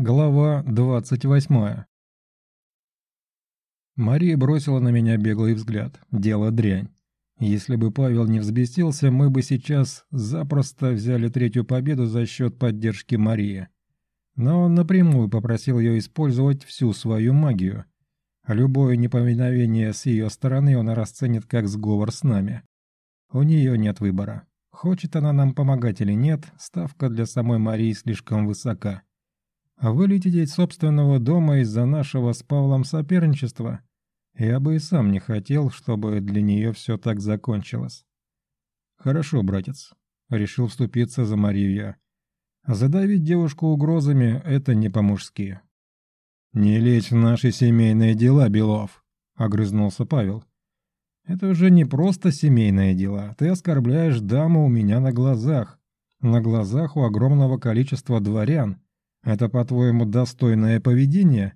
Глава 28 Мария бросила на меня беглый взгляд. Дело дрянь. Если бы Павел не взбесился, мы бы сейчас запросто взяли третью победу за счет поддержки Марии. Но он напрямую попросил ее использовать всю свою магию. Любое неповиновение с ее стороны он расценит как сговор с нами. У нее нет выбора. Хочет она нам помогать или нет, ставка для самой Марии слишком высока. А вылететь из собственного дома из-за нашего с Павлом соперничества? Я бы и сам не хотел, чтобы для нее все так закончилось. Хорошо, братец. Решил вступиться за Марию я. Задавить девушку угрозами – это не по-мужски. «Не лезь в наши семейные дела, Белов», – огрызнулся Павел. «Это уже не просто семейные дела. Ты оскорбляешь даму у меня на глазах. На глазах у огромного количества дворян. Это, по-твоему, достойное поведение?»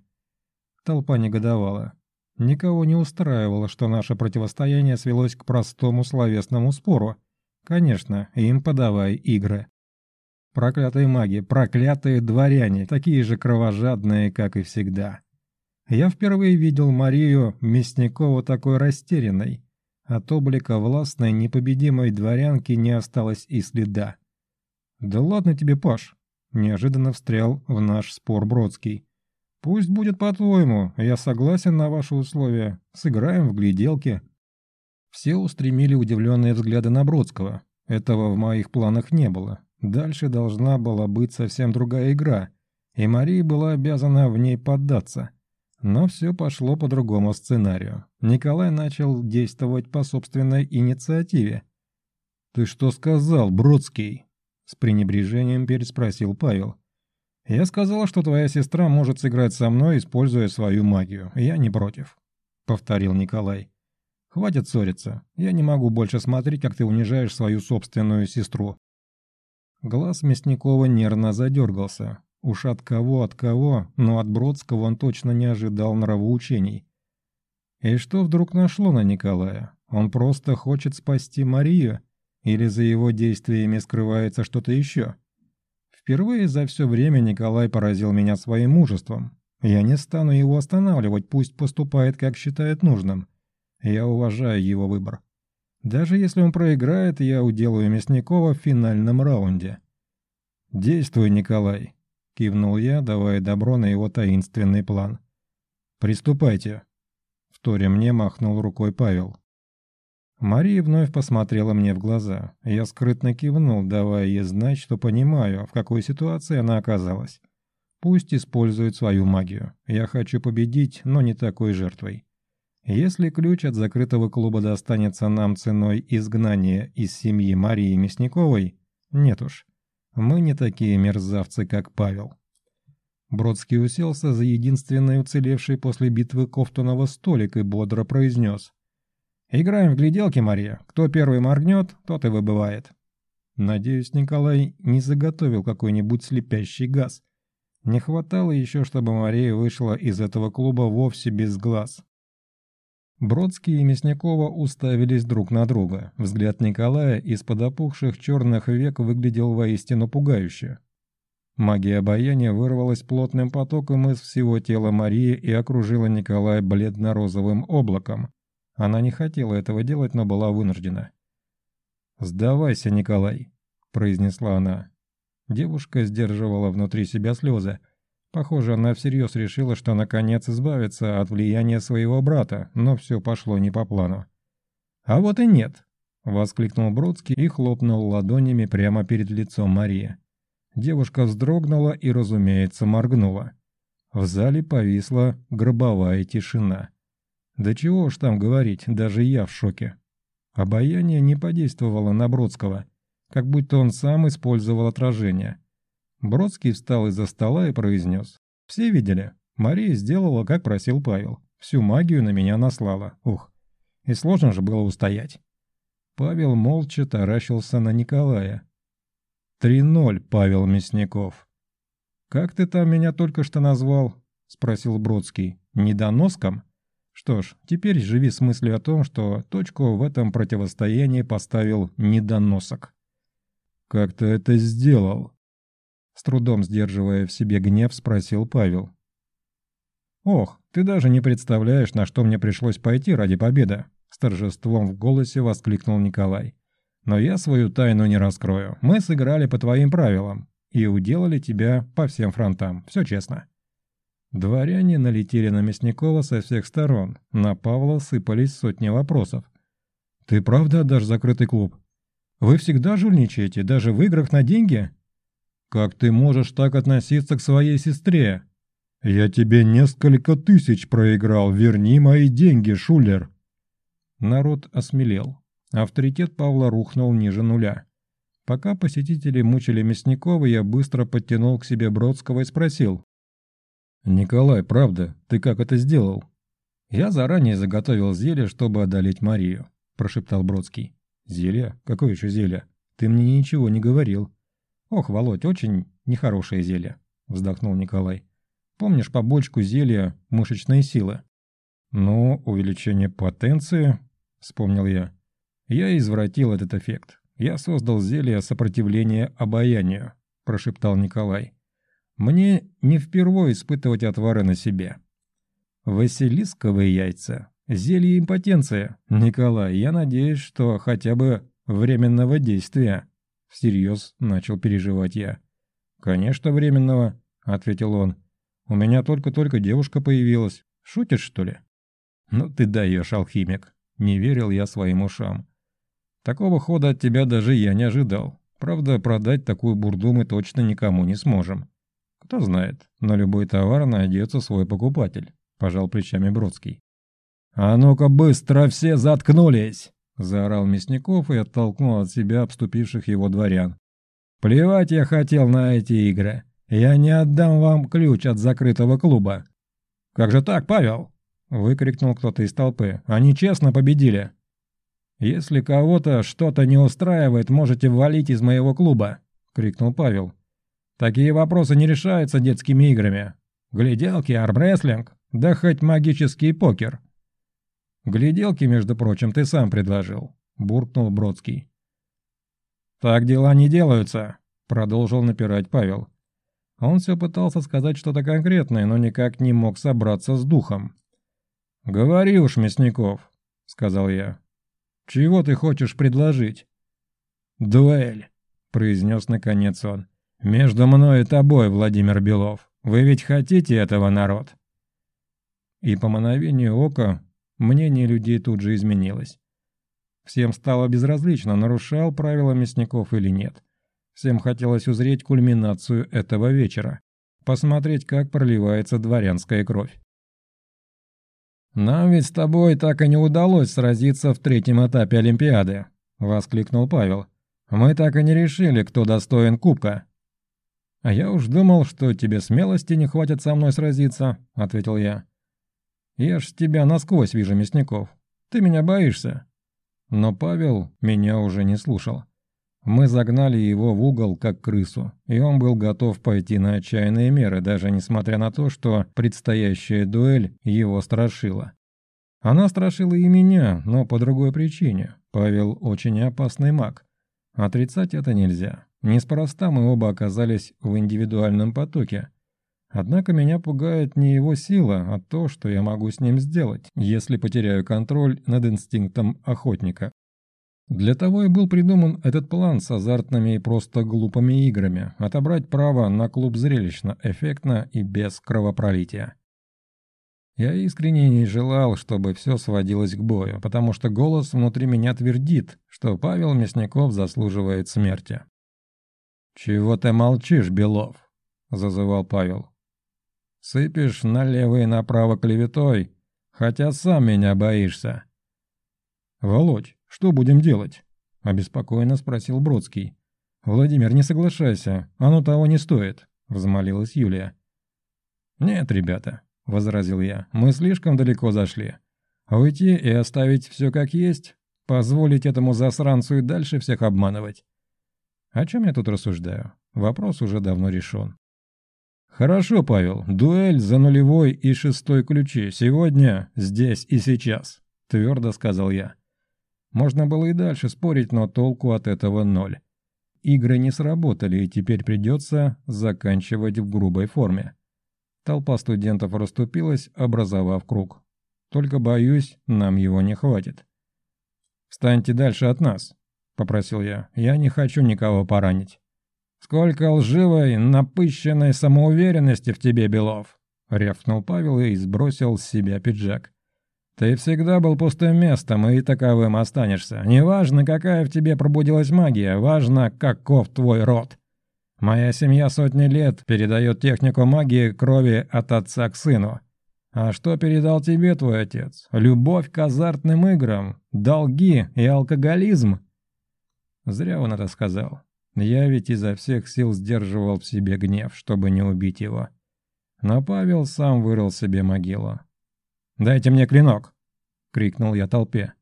Толпа негодовала. Никого не устраивало, что наше противостояние свелось к простому словесному спору. Конечно, им подавай игры. Проклятые маги, проклятые дворяне, такие же кровожадные, как и всегда. Я впервые видел Марию Мясникову такой растерянной. От облика властной непобедимой дворянки не осталось и следа. «Да ладно тебе, Паш!» Неожиданно встрял в наш спор Бродский. «Пусть будет по-твоему, я согласен на ваши условия. Сыграем в гляделки». Все устремили удивленные взгляды на Бродского. Этого в моих планах не было. Дальше должна была быть совсем другая игра, и Мария была обязана в ней поддаться. Но все пошло по другому сценарию. Николай начал действовать по собственной инициативе. «Ты что сказал, Бродский?» С пренебрежением переспросил Павел. «Я сказал, что твоя сестра может сыграть со мной, используя свою магию. Я не против», — повторил Николай. «Хватит ссориться. Я не могу больше смотреть, как ты унижаешь свою собственную сестру». Глаз Мясникова нервно задергался. Уж от кого, от кого, но от Бродского он точно не ожидал нравоучений. И что вдруг нашло на Николая? Он просто хочет спасти Марию? Или за его действиями скрывается что-то еще? Впервые за все время Николай поразил меня своим мужеством. Я не стану его останавливать, пусть поступает, как считает нужным. Я уважаю его выбор. Даже если он проиграет, я уделаю Мясникова в финальном раунде. «Действуй, Николай», — кивнул я, давая добро на его таинственный план. «Приступайте», — вторя мне махнул рукой Павел. Мария вновь посмотрела мне в глаза. Я скрытно кивнул, давая ей знать, что понимаю, в какой ситуации она оказалась. Пусть использует свою магию. Я хочу победить, но не такой жертвой. Если ключ от закрытого клуба достанется нам ценой изгнания из семьи Марии Мясниковой, нет уж. Мы не такие мерзавцы, как Павел. Бродский уселся за единственный уцелевший после битвы Кофтонова столик и бодро произнес. «Играем в гляделки, Мария. Кто первый моргнет, тот и выбывает». Надеюсь, Николай не заготовил какой-нибудь слепящий газ. Не хватало еще, чтобы Мария вышла из этого клуба вовсе без глаз. Бродский и Мясникова уставились друг на друга. Взгляд Николая из-под опухших черных век выглядел воистину пугающе. Магия обаяния вырвалась плотным потоком из всего тела Марии и окружила Николая бледно-розовым облаком, она не хотела этого делать, но была вынуждена. «Сдавайся, Николай», — произнесла она. Девушка сдерживала внутри себя слезы. Похоже, она всерьез решила, что наконец избавится от влияния своего брата, но все пошло не по плану. «А вот и нет», — воскликнул Бродский и хлопнул ладонями прямо перед лицом Марии. Девушка вздрогнула и, разумеется, моргнула. В зале повисла гробовая тишина. Да чего уж там говорить, даже я в шоке. Обаяние не подействовало на Бродского, как будто он сам использовал отражение. Бродский встал из-за стола и произнес. «Все видели? Мария сделала, как просил Павел. Всю магию на меня наслала. Ух, и сложно же было устоять». Павел молча таращился на Николая. «Три ноль, Павел Мясников». «Как ты там меня только что назвал?» — спросил Бродский. «Недоноском?» Что ж, теперь живи с мыслью о том, что точку в этом противостоянии поставил недоносок. «Как ты это сделал?» С трудом сдерживая в себе гнев, спросил Павел. «Ох, ты даже не представляешь, на что мне пришлось пойти ради победы!» С торжеством в голосе воскликнул Николай. «Но я свою тайну не раскрою. Мы сыграли по твоим правилам и уделали тебя по всем фронтам. Все честно». Дворяне налетели на Мясникова со всех сторон. На Павла сыпались сотни вопросов. «Ты правда отдашь закрытый клуб? Вы всегда жульничаете, даже в играх на деньги?» «Как ты можешь так относиться к своей сестре?» «Я тебе несколько тысяч проиграл, верни мои деньги, шулер!» Народ осмелел. Авторитет Павла рухнул ниже нуля. Пока посетители мучили Мясникова, я быстро подтянул к себе Бродского и спросил. «Николай, правда, ты как это сделал?» «Я заранее заготовил зелье, чтобы одолеть Марию», – прошептал Бродский. «Зелье? Какое еще зелье? Ты мне ничего не говорил». «Ох, Володь, очень нехорошее зелье», – вздохнул Николай. «Помнишь побочку зелья мышечной силы?» «Ну, увеличение потенции», – вспомнил я. «Я извратил этот эффект. Я создал зелье сопротивления обаянию», – прошептал Николай. «Мне не впервые испытывать отвары на себе». «Василисковые яйца. Зелье импотенция. Николай, я надеюсь, что хотя бы временного действия». Всерьез начал переживать я. «Конечно, временного», — ответил он. «У меня только-только девушка появилась. Шутишь, что ли?» «Ну ты даешь, алхимик», — не верил я своим ушам. «Такого хода от тебя даже я не ожидал. Правда, продать такую бурду мы точно никому не сможем. Кто знает, на любой товар найдется свой покупатель», — пожал плечами Бродский. «А ну-ка быстро все заткнулись!» — заорал Мясников и оттолкнул от себя обступивших его дворян. «Плевать я хотел на эти игры. Я не отдам вам ключ от закрытого клуба». «Как же так, Павел?» — выкрикнул кто-то из толпы. «Они честно победили». «Если кого-то что-то не устраивает, можете валить из моего клуба», — крикнул Павел. «Такие вопросы не решаются детскими играми. Гляделки, армрестлинг, да хоть магический покер». «Гляделки, между прочим, ты сам предложил», — буркнул Бродский. «Так дела не делаются», — продолжил напирать Павел. Он все пытался сказать что-то конкретное, но никак не мог собраться с духом. «Говори уж, Мясников», — сказал я. «Чего ты хочешь предложить?» «Дуэль», — произнес наконец он. «Между мной и тобой, Владимир Белов. Вы ведь хотите этого, народ?» И по мановению ока Мнение людей тут же изменилось. Всем стало безразлично, нарушал правила мясников или нет. Всем хотелось узреть кульминацию этого вечера, посмотреть, как проливается дворянская кровь. «Нам ведь с тобой так и не удалось сразиться в третьем этапе Олимпиады», — воскликнул Павел. «Мы так и не решили, кто достоин кубка». «А я уж думал, что тебе смелости не хватит со мной сразиться», — ответил я. Я ж тебя насквозь вижу, Мясников. Ты меня боишься?» Но Павел меня уже не слушал. Мы загнали его в угол, как крысу, и он был готов пойти на отчаянные меры, даже несмотря на то, что предстоящая дуэль его страшила. Она страшила и меня, но по другой причине. Павел очень опасный маг. Отрицать это нельзя. Неспроста мы оба оказались в индивидуальном потоке, Однако меня пугает не его сила, а то, что я могу с ним сделать, если потеряю контроль над инстинктом охотника. Для того и был придуман этот план с азартными и просто глупыми играми, отобрать право на клуб зрелищно, эффектно и без кровопролития. Я искренне не желал, чтобы все сводилось к бою, потому что голос внутри меня твердит, что Павел Мясников заслуживает смерти. «Чего ты молчишь, Белов?» – зазывал Павел. Сыпешь налево и направо клеветой, хотя сам меня боишься». «Володь, что будем делать?» – обеспокоенно спросил Бродский. «Владимир, не соглашайся, оно того не стоит», – взмолилась Юлия. «Нет, ребята», – возразил я, – «мы слишком далеко зашли. Уйти и оставить все как есть, позволить этому засранцу и дальше всех обманывать. О чем я тут рассуждаю? Вопрос уже давно решен. «Хорошо, Павел, дуэль за нулевой и шестой ключи. Сегодня, здесь и сейчас», — твердо сказал я. Можно было и дальше спорить, но толку от этого ноль. игры не сработали, и теперь придется заканчивать в грубой форме. Толпа студентов расступилась, образовав круг. Только, боюсь, нам его не хватит. «Встаньте дальше от нас», — попросил я. «Я не хочу никого поранить». «Сколько лживой, напыщенной самоуверенности в тебе, Белов!» — рявкнул Павел и сбросил с себя пиджак. «Ты всегда был пустым местом, и таковым останешься. Неважно, какая в тебе пробудилась магия, важно, каков твой род. Моя семья сотни лет передает технику магии крови от отца к сыну. А что передал тебе твой отец? Любовь к азартным играм, долги и алкоголизм?» Зря он это сказал. Я ведь изо всех сил сдерживал в себе гнев, чтобы не убить его. Но Павел сам вырыл себе могилу. «Дайте мне клинок!» — крикнул я толпе.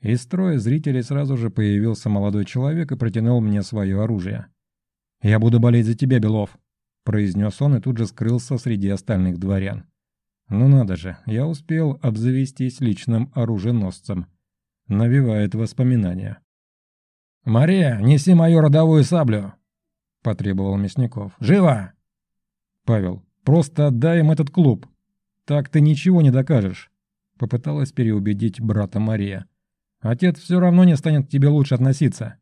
Из строя зрителей сразу же появился молодой человек и протянул мне свое оружие. «Я буду болеть за тебя, Белов!» — произнес он и тут же скрылся среди остальных дворян. «Ну надо же, я успел обзавестись личным оруженосцем. Навевает воспоминания». «Мария, неси мою родовую саблю!» — потребовал Мясников. «Живо!» «Павел, просто отдай им этот клуб!» «Так ты ничего не докажешь», — попыталась переубедить брата Мария. «Отец все равно не станет к тебе лучше относиться».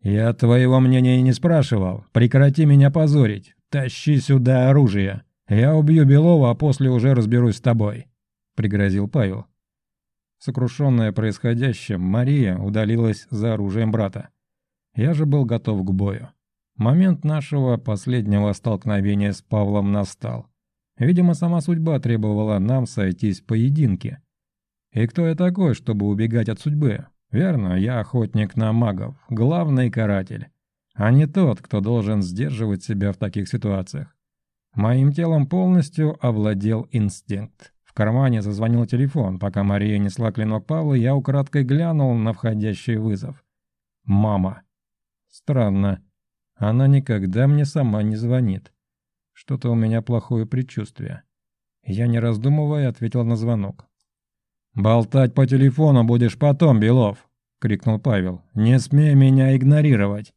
«Я твоего мнения не спрашивал. Прекрати меня позорить. Тащи сюда оружие. Я убью Белова, а после уже разберусь с тобой», — пригрозил Павел. Сокрушенная происходящим, Мария удалилась за оружием брата. Я же был готов к бою. Момент нашего последнего столкновения с Павлом настал. Видимо, сама судьба требовала нам сойтись в поединке. И кто я такой, чтобы убегать от судьбы? Верно, я охотник на магов, главный каратель, а не тот, кто должен сдерживать себя в таких ситуациях. Моим телом полностью овладел инстинкт. Кармане зазвонил телефон. Пока Мария несла клинок Павла, я украдкой глянул на входящий вызов. «Мама». Странно. Она никогда мне сама не звонит. Что-то у меня плохое предчувствие. Я, не раздумывая, ответил на звонок. «Болтать по телефону будешь потом, Белов!» — крикнул Павел. «Не смей меня игнорировать!»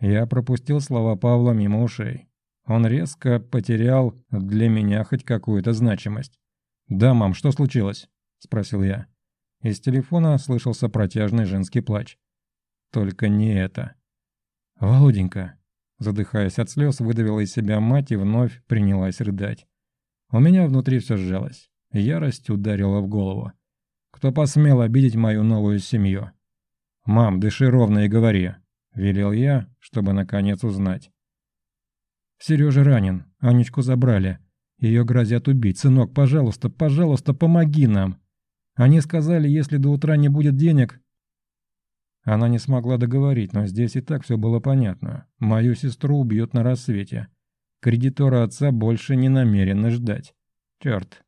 Я пропустил слова Павла мимо ушей. Он резко потерял для меня хоть какую-то значимость. «Да, мам, что случилось?» — спросил я. Из телефона слышался протяжный женский плач. Только не это. «Володенька, Задыхаясь от слез, выдавила из себя мать и вновь принялась рыдать. У меня внутри все сжалось. Ярость ударила в голову. Кто посмел обидеть мою новую семью? «Мам, дыши ровно и говори», — велел я, чтобы наконец узнать. «Сережа ранен, Анечку забрали. Ее грозят убить. Сынок, пожалуйста, пожалуйста, помоги нам. Они сказали, если до утра не будет денег, она не смогла договорить, но здесь и так все было понятно. Мою сестру убьют на рассвете. Кредитора отца больше не намерены ждать. Черт.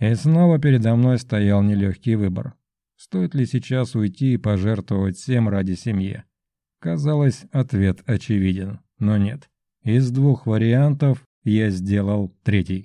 И снова передо мной стоял нелегкий выбор. Стоит ли сейчас уйти и пожертвовать всем ради семьи? Казалось, ответ очевиден, но нет. Из двух вариантов я сделал третий.